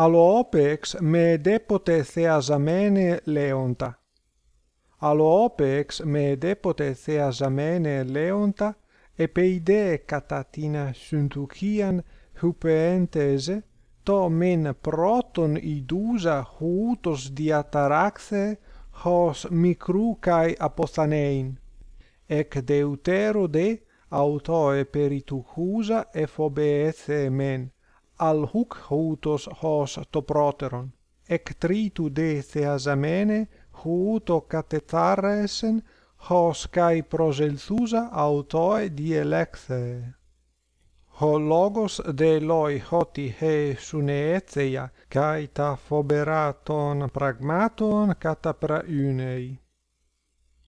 αλοόπεξ με δέποτε θεαζαμένε λέοντα. Αλοόπεξ με δέποτε θεαζαμένε λέοντα, επεϊδέ κατά την συντουκίαν χουπεέντεζε, το μεν πρώτον ιδούσα χούτος διαταράξε, χως μικρού καί αποθανέιν. Εκ δεουτέρο δε, autoe e εφobεέθε μεν al huc huutos hos to proteron ec tritu de theasamene huuto catetharesen hos kai proselthusa autoe dielekthe ho logos de loi hoti he suneetheia kai ta phoberaton pragmaton kata praunei